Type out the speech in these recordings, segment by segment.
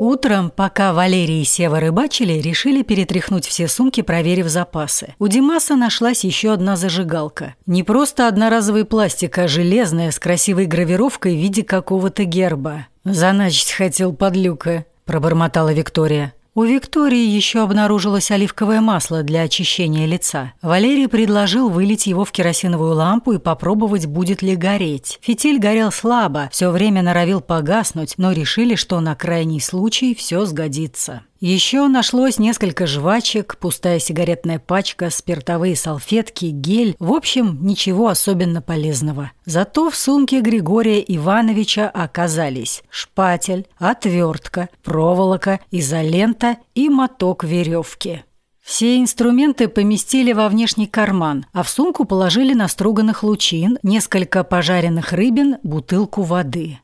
Утром, пока Валерий и Сева рыбачили, решили перетряхнуть все сумки, проверив запасы. У Димаса нашлась еще одна зажигалка. Не просто одноразовый пластик, а железная, с красивой гравировкой в виде какого-то герба. «Заначить хотел подлюка», – пробормотала Виктория. У Виктории еще обнаружилось оливковое масло для очищения лица. Валерий предложил вылить его в керосиновую лампу и попробовать, будет ли гореть. Фитиль горел слабо, все время норовил погаснуть, но решили, что на крайний случай все сгодится. Еще нашлось несколько жвачек, пустая сигаретная пачка, спиртовые салфетки, гель. В общем, ничего особенно полезного. Зато в сумке Григория Ивановича оказались шпатель, отвертка, проволока, изолента и моток веревки. Все инструменты поместили во внешний карман, а в сумку положили наструганных лучин, несколько пожаренных рыбин, бутылку воды.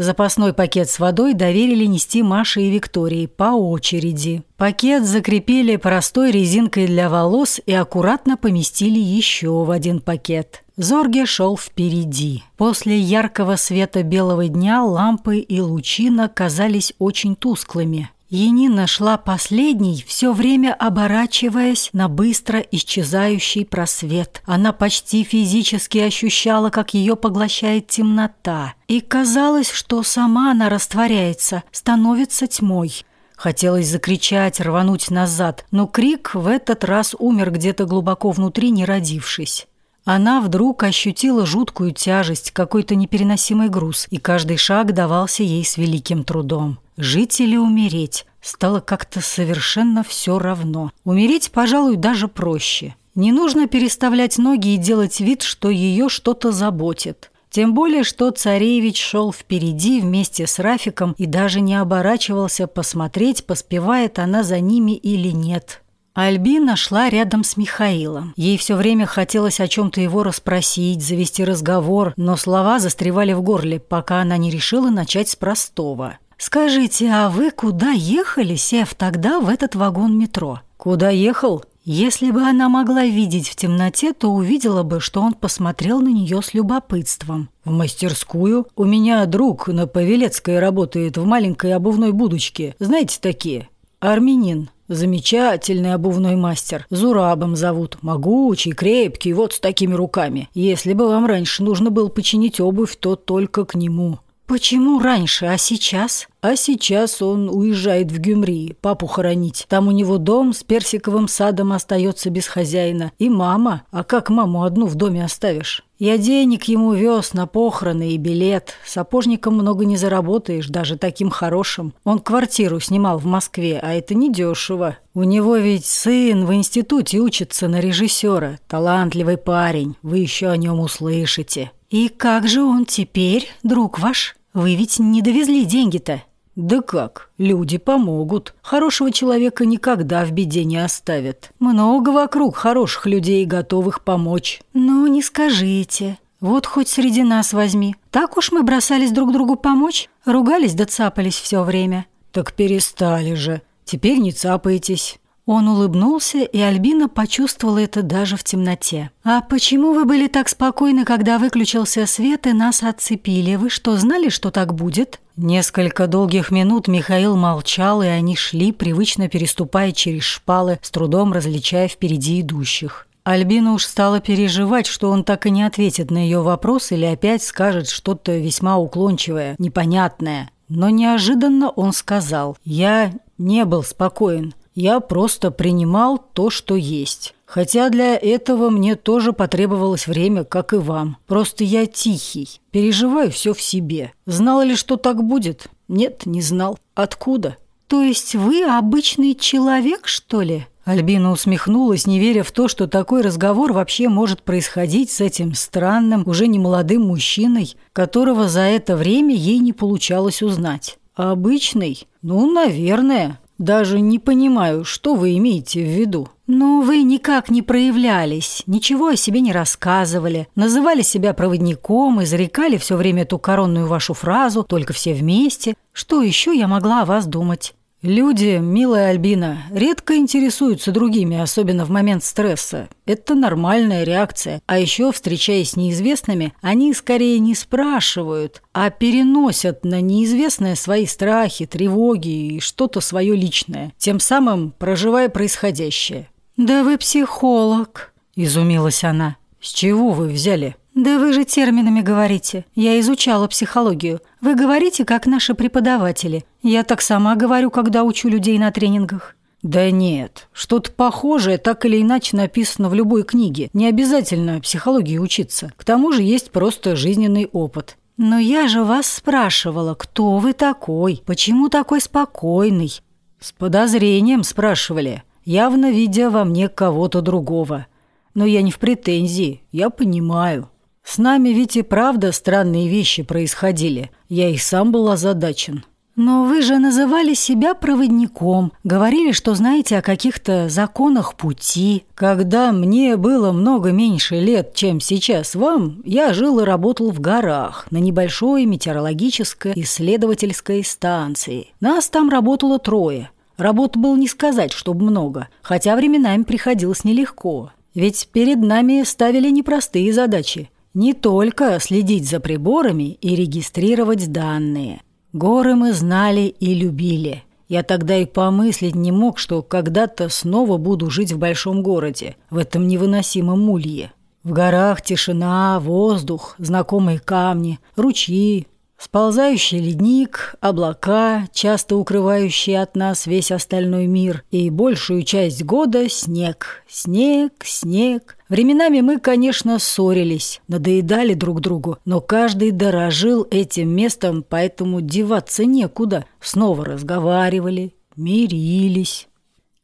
Запасной пакет с водой доверили нести Маше и Виктории по очереди. Пакет закрепили простой резинкой для волос и аккуратно поместили еще в один пакет. Зорге шел впереди. После яркого света белого дня лампы и лучина казались очень тусклыми. Енина шла последней, все время оборачиваясь на быстро исчезающий просвет. Она почти физически ощущала, как ее поглощает темнота. И казалось, что сама она растворяется, становится тьмой. Хотелось закричать, рвануть назад, но крик в этот раз умер где-то глубоко внутри, не родившись. Она вдруг ощутила жуткую тяжесть, какой-то непереносимый груз, и каждый шаг давался ей с великим трудом. Жить или умереть стало как-то совершенно все равно. Умереть, пожалуй, даже проще. Не нужно переставлять ноги и делать вид, что ее что-то заботит. Тем более, что царевич шел впереди вместе с Рафиком и даже не оборачивался посмотреть, поспевает она за ними или нет. Альбина шла рядом с Михаилом. Ей все время хотелось о чем-то его расспросить, завести разговор, но слова застревали в горле, пока она не решила начать с простого. «Скажите, а вы куда ехали, сев тогда в этот вагон метро?» «Куда ехал?» Если бы она могла видеть в темноте, то увидела бы, что он посмотрел на нее с любопытством. «В мастерскую? У меня друг на Павелецкой работает в маленькой обувной будочке. Знаете такие? Армянин. Замечательный обувной мастер. Зурабом зовут. Могучий, крепкий, вот с такими руками. Если бы вам раньше нужно было починить обувь, то только к нему. Почему раньше, а сейчас? А сейчас он уезжает в Гюмри, папу хоронить. Там у него дом с персиковым садом остается без хозяина. И мама. А как маму одну в доме оставишь? Я денег ему вез на похороны и билет. Сапожником много не заработаешь, даже таким хорошим. Он квартиру снимал в Москве, а это недешево. У него ведь сын в институте учится на режиссера. Талантливый парень. Вы еще о нем услышите. И как же он теперь, друг ваш? Вы ведь не довезли деньги-то?» «Да как? Люди помогут. Хорошего человека никогда в беде не оставят. Много вокруг хороших людей, готовых помочь». «Ну, не скажите. Вот хоть среди нас возьми. Так уж мы бросались друг другу помочь? Ругались да цапались все время». «Так перестали же. Теперь не цапаетесь». Он улыбнулся, и Альбина почувствовала это даже в темноте. «А почему вы были так спокойны, когда выключился свет и нас отцепили? Вы что, знали, что так будет?» Несколько долгих минут Михаил молчал, и они шли, привычно переступая через шпалы, с трудом различая впереди идущих. Альбина уж стала переживать, что он так и не ответит на ее вопрос или опять скажет что-то весьма уклончивое, непонятное. Но неожиданно он сказал «Я не был спокоен. Я просто принимал то, что есть. Хотя для этого мне тоже потребовалось время, как и вам. Просто я тихий, переживаю все в себе. Знал ли, что так будет? Нет, не знал. Откуда? То есть вы обычный человек, что ли? Альбина усмехнулась, не веря в то, что такой разговор вообще может происходить с этим странным, уже не молодым мужчиной, которого за это время ей не получалось узнать. «Обычный? Ну, наверное. Даже не понимаю, что вы имеете в виду. Но вы никак не проявлялись, ничего о себе не рассказывали, называли себя проводником, изрекали все время эту коронную вашу фразу, только все вместе. Что еще я могла о вас думать? Люди, милая Альбина, редко интересуются другими, особенно в момент стресса. Это нормальная реакция. А еще, встречаясь с неизвестными, они скорее не спрашивают, а переносят на неизвестное свои страхи, тревоги и что-то свое личное, тем самым проживая происходящее. «Да вы психолог», – изумилась она. «С чего вы взяли?» «Да вы же терминами говорите. Я изучала психологию. Вы говорите, как наши преподаватели. Я так сама говорю, когда учу людей на тренингах». Да нет, что-то похожее так или иначе написано в любой книге. Не обязательно психологии учиться. К тому же есть просто жизненный опыт. Но я же вас спрашивала, кто вы такой, почему такой спокойный? С подозрением спрашивали, явно видя во мне кого-то другого. Но я не в претензии, я понимаю. С нами ведь и правда странные вещи происходили. Я и сам был озадачен. Но вы же называли себя проводником, говорили, что знаете о каких-то законах пути. Когда мне было много меньше лет, чем сейчас вам, я жил и работал в горах на небольшой метеорологической исследовательской станции. Нас там работало трое. Работ было не сказать, чтобы много, хотя временами приходилось нелегко. Ведь перед нами ставили непростые задачи – не только следить за приборами и регистрировать данные. Горы мы знали и любили. Я тогда и помыслить не мог, что когда-то снова буду жить в большом городе, в этом невыносимом улье. В горах тишина, воздух, знакомые камни, ручьи, Сползающий ледник, облака, часто укрывающие от нас весь остальной мир, и большую часть года снег, снег, снег. Временами мы, конечно, ссорились, надоедали друг другу, но каждый дорожил этим местом, поэтому деваться некуда. Снова разговаривали, мирились.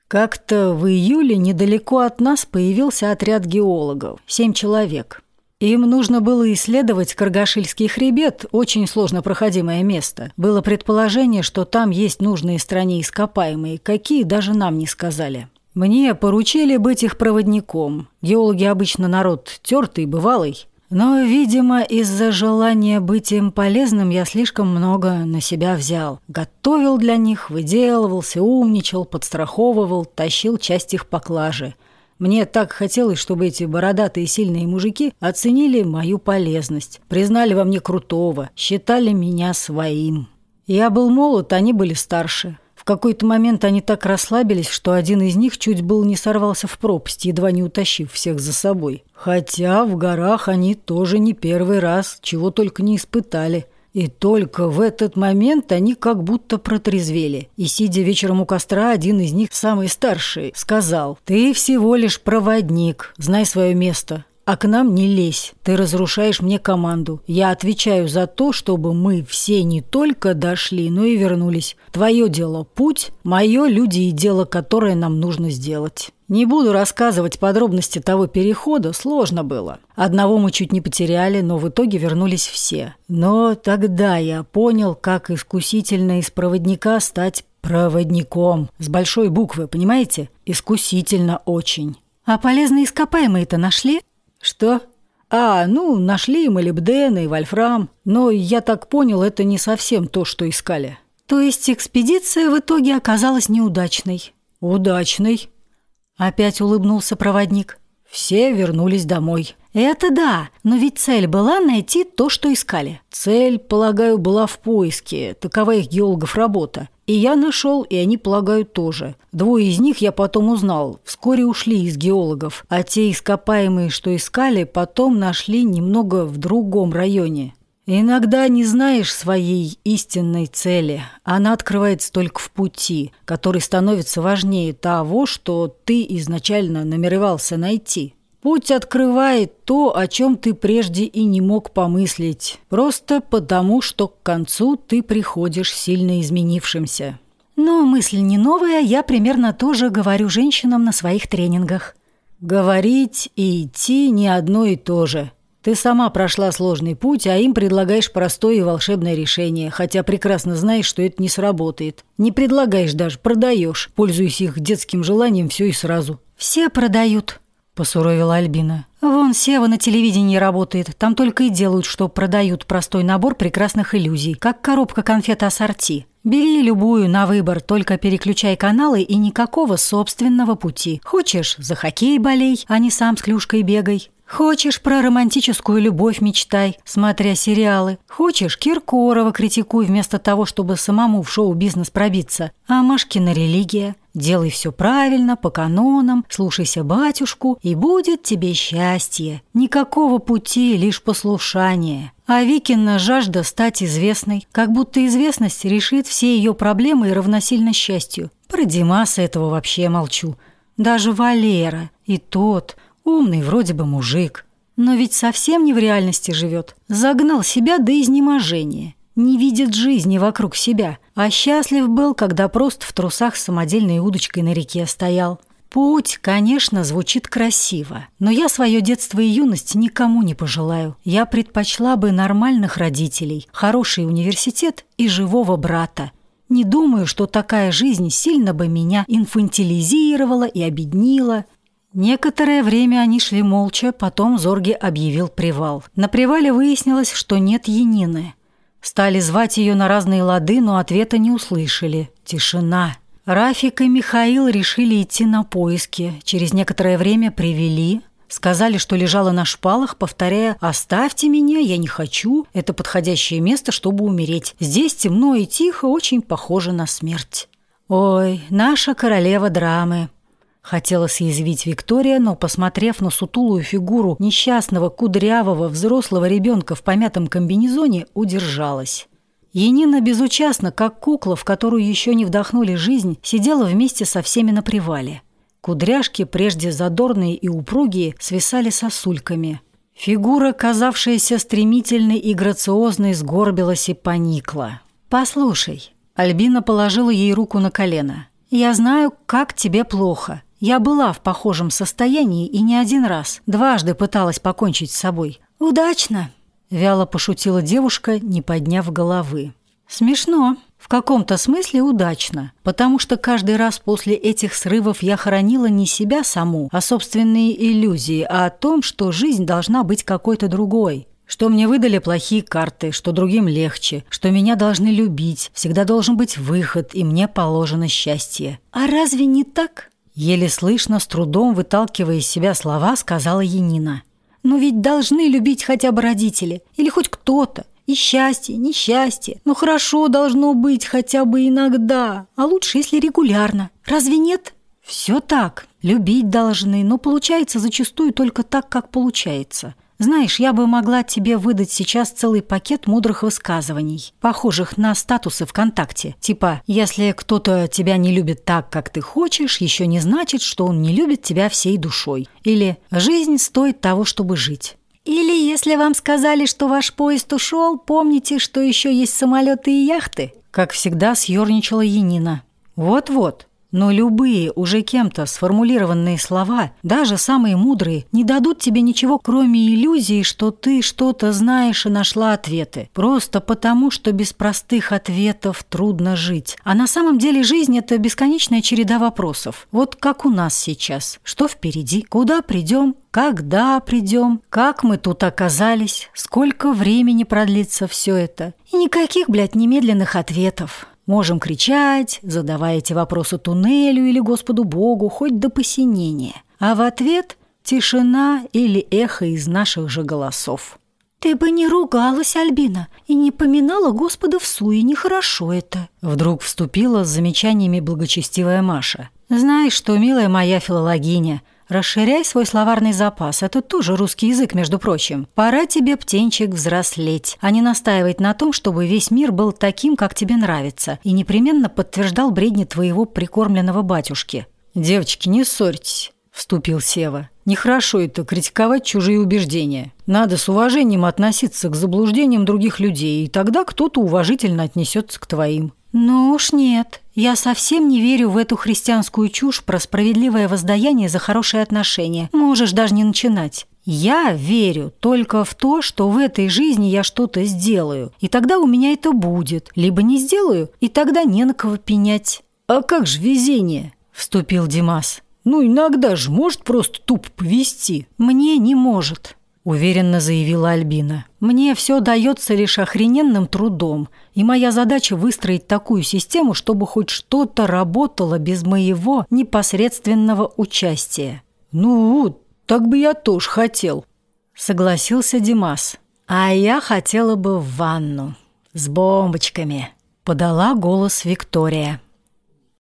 Как-то в июле недалеко от нас появился отряд геологов, семь человек – им нужно было исследовать Каргашильский хребет, очень сложно проходимое место. Было предположение, что там есть нужные стране ископаемые, какие даже нам не сказали. Мне поручили быть их проводником. Геологи обычно народ тертый, бывалый. Но, видимо, из-за желания быть им полезным я слишком много на себя взял. Готовил для них, выделывался, умничал, подстраховывал, тащил часть их поклажи. Мне так хотелось, чтобы эти бородатые сильные мужики оценили мою полезность, признали во мне крутого, считали меня своим. Я был молод, они были старше. В какой-то момент они так расслабились, что один из них чуть был не сорвался в пропасть, едва не утащив всех за собой. Хотя в горах они тоже не первый раз, чего только не испытали – и только в этот момент они как будто протрезвели. И, сидя вечером у костра, один из них, самый старший, сказал, «Ты всего лишь проводник, знай свое место, а к нам не лезь. Ты разрушаешь мне команду. Я отвечаю за то, чтобы мы все не только дошли, но и вернулись. Твое дело – путь, мое – люди и дело, которое нам нужно сделать». Не буду рассказывать подробности того перехода, сложно было. Одного мы чуть не потеряли, но в итоге вернулись все. Но тогда я понял, как искусительно из проводника стать проводником. С большой буквы, понимаете? Искусительно очень. А полезные ископаемые-то нашли? Что? А, ну, нашли молибден, и вольфрам. Но я так понял, это не совсем то, что искали. То есть экспедиция в итоге оказалась неудачной? Удачной. Опять улыбнулся проводник. Все вернулись домой. Это да, но ведь цель была найти то, что искали. Цель, полагаю, была в поиске. Такова их геологов работа. И я нашел, и они, полагаю, тоже. Двое из них я потом узнал. Вскоре ушли из геологов. А те ископаемые, что искали, потом нашли немного в другом районе. Иногда не знаешь своей истинной цели. Она открывается только в пути, который становится важнее того, что ты изначально намеревался найти. Путь открывает то, о чем ты прежде и не мог помыслить, просто потому, что к концу ты приходишь сильно изменившимся. Но мысль не новая, я примерно тоже говорю женщинам на своих тренингах. Говорить и идти не одно и то же – ты сама прошла сложный путь, а им предлагаешь простое и волшебное решение, хотя прекрасно знаешь, что это не сработает. Не предлагаешь даже, продаешь, пользуясь их детским желанием все и сразу. Все продают. Посуровила Альбина. «Вон Сева на телевидении работает. Там только и делают, что продают простой набор прекрасных иллюзий, как коробка конфет ассорти. Бери любую на выбор, только переключай каналы и никакого собственного пути. Хочешь – за хоккей болей, а не сам с клюшкой бегай. Хочешь про романтическую любовь мечтай, смотря сериалы. Хочешь Киркорова критикуй вместо того, чтобы самому в шоу-бизнес пробиться. А Машкина религия. Делай все правильно, по канонам, слушайся батюшку, и будет тебе счастье. Никакого пути, лишь послушание. А Викина жажда стать известной, как будто известность решит все ее проблемы и равносильно счастью. Про Димаса этого вообще молчу. Даже Валера и тот – Умный вроде бы мужик, но ведь совсем не в реальности живет. Загнал себя до изнеможения. Не видит жизни вокруг себя, а счастлив был, когда просто в трусах с самодельной удочкой на реке стоял. Путь, конечно, звучит красиво, но я свое детство и юность никому не пожелаю. Я предпочла бы нормальных родителей, хороший университет и живого брата. Не думаю, что такая жизнь сильно бы меня инфантилизировала и обеднила – Некоторое время они шли молча, потом Зорги объявил привал. На привале выяснилось, что нет Янины. Стали звать ее на разные лады, но ответа не услышали. Тишина. Рафик и Михаил решили идти на поиски. Через некоторое время привели. Сказали, что лежала на шпалах, повторяя «Оставьте меня, я не хочу, это подходящее место, чтобы умереть. Здесь темно и тихо, очень похоже на смерть». «Ой, наша королева драмы», Хотела съязвить Виктория, но, посмотрев на сутулую фигуру несчастного, кудрявого, взрослого ребенка в помятом комбинезоне, удержалась. Енина безучастно, как кукла, в которую еще не вдохнули жизнь, сидела вместе со всеми на привале. Кудряшки, прежде задорные и упругие, свисали сосульками. Фигура, казавшаяся стремительной и грациозной, сгорбилась и поникла. «Послушай», — Альбина положила ей руку на колено, — «я знаю, как тебе плохо. Я была в похожем состоянии и не один раз. Дважды пыталась покончить с собой. Удачно!» Вяло пошутила девушка, не подняв головы. «Смешно. В каком-то смысле удачно, потому что каждый раз после этих срывов я хоронила не себя саму, а собственные иллюзии, а о том, что жизнь должна быть какой-то другой, что мне выдали плохие карты, что другим легче, что меня должны любить, всегда должен быть выход, и мне положено счастье. А разве не так?» Еле слышно, с трудом выталкивая из себя слова, сказала Янина. «Но ведь должны любить хотя бы родители, или хоть кто-то. И счастье, несчастье. Но хорошо должно быть хотя бы иногда, а лучше, если регулярно. Разве нет?» «Все так. Любить должны, но получается зачастую только так, как получается. Знаешь, я бы могла тебе выдать сейчас целый пакет мудрых высказываний, похожих на статусы ВКонтакте. Типа, если кто-то тебя не любит так, как ты хочешь, еще не значит, что он не любит тебя всей душой. Или «жизнь стоит того, чтобы жить». Или если вам сказали, что ваш поезд ушел, помните, что еще есть самолеты и яхты. Как всегда съерничала Янина. Вот-вот, но любые, уже кем-то сформулированные слова, даже самые мудрые, не дадут тебе ничего, кроме иллюзии, что ты что-то знаешь и нашла ответы. Просто потому, что без простых ответов трудно жить. А на самом деле жизнь – это бесконечная череда вопросов. Вот как у нас сейчас. Что впереди? Куда придем? Когда придем? Как мы тут оказались? Сколько времени продлится все это? И никаких, блядь, немедленных ответов. Можем кричать, задавая эти вопросы туннелю или Господу Богу, хоть до посинения. А в ответ тишина или эхо из наших же голосов. «Ты бы не ругалась, Альбина, и не поминала Господа в суе, нехорошо это». Вдруг вступила с замечаниями благочестивая Маша. «Знаешь что, милая моя филологиня, Расширяй свой словарный запас. Это тоже русский язык, между прочим. Пора тебе, птенчик, взрослеть, а не настаивать на том, чтобы весь мир был таким, как тебе нравится, и непременно подтверждал бредни твоего прикормленного батюшки. «Девочки, не ссорьтесь», – вступил Сева. «Нехорошо это критиковать чужие убеждения. Надо с уважением относиться к заблуждениям других людей, и тогда кто-то уважительно отнесется к твоим». «Ну уж нет. Я совсем не верю в эту христианскую чушь про справедливое воздаяние за хорошие отношения. Можешь даже не начинать. Я верю только в то, что в этой жизни я что-то сделаю, и тогда у меня это будет. Либо не сделаю, и тогда не на кого пенять». «А как же везение?» – вступил Димас. Ну, иногда же может просто тупо повести. Мне не может, уверенно заявила Альбина. Мне все дается лишь охрененным трудом, и моя задача выстроить такую систему, чтобы хоть что-то работало без моего непосредственного участия. Ну, так бы я тоже хотел, согласился Димас. А я хотела бы в ванну с бомбочками, подала голос Виктория.